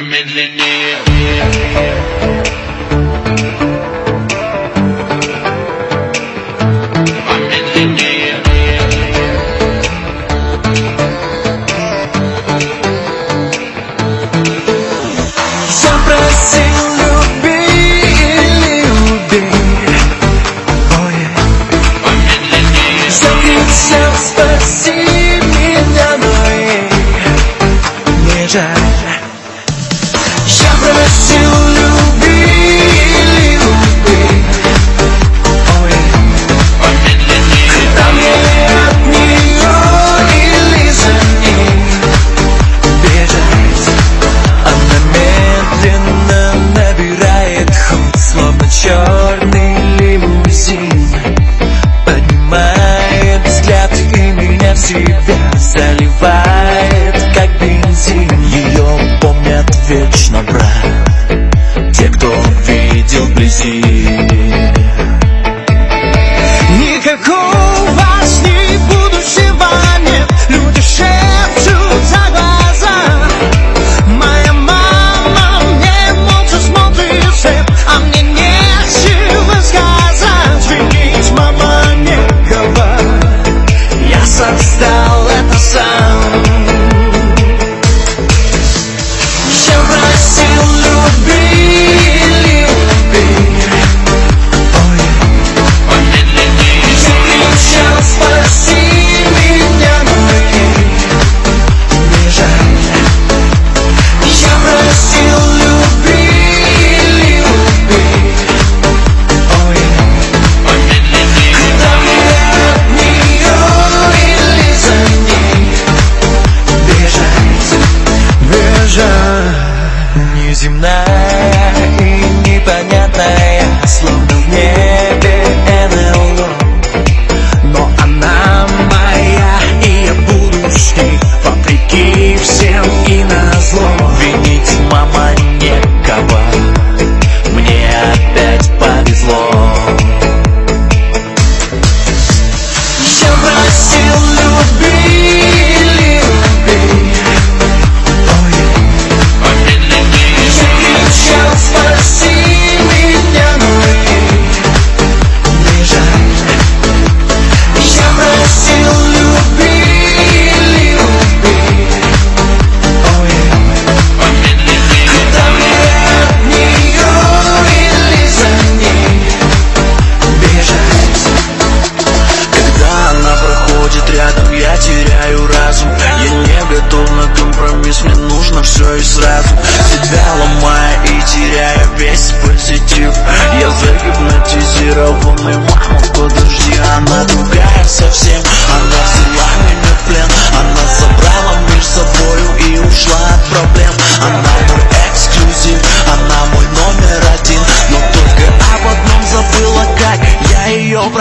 I'm millionaire. Спаси меня, но не жаль тебя заливает, как бензин. Ее помнят вечно, брат неземная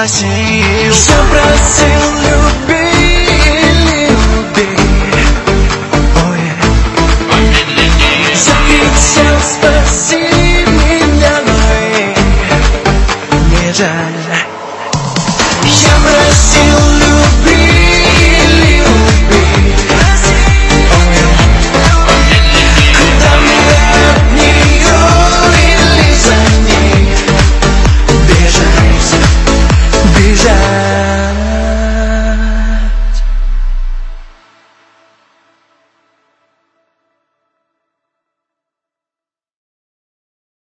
Assim, eu. Sempre assim.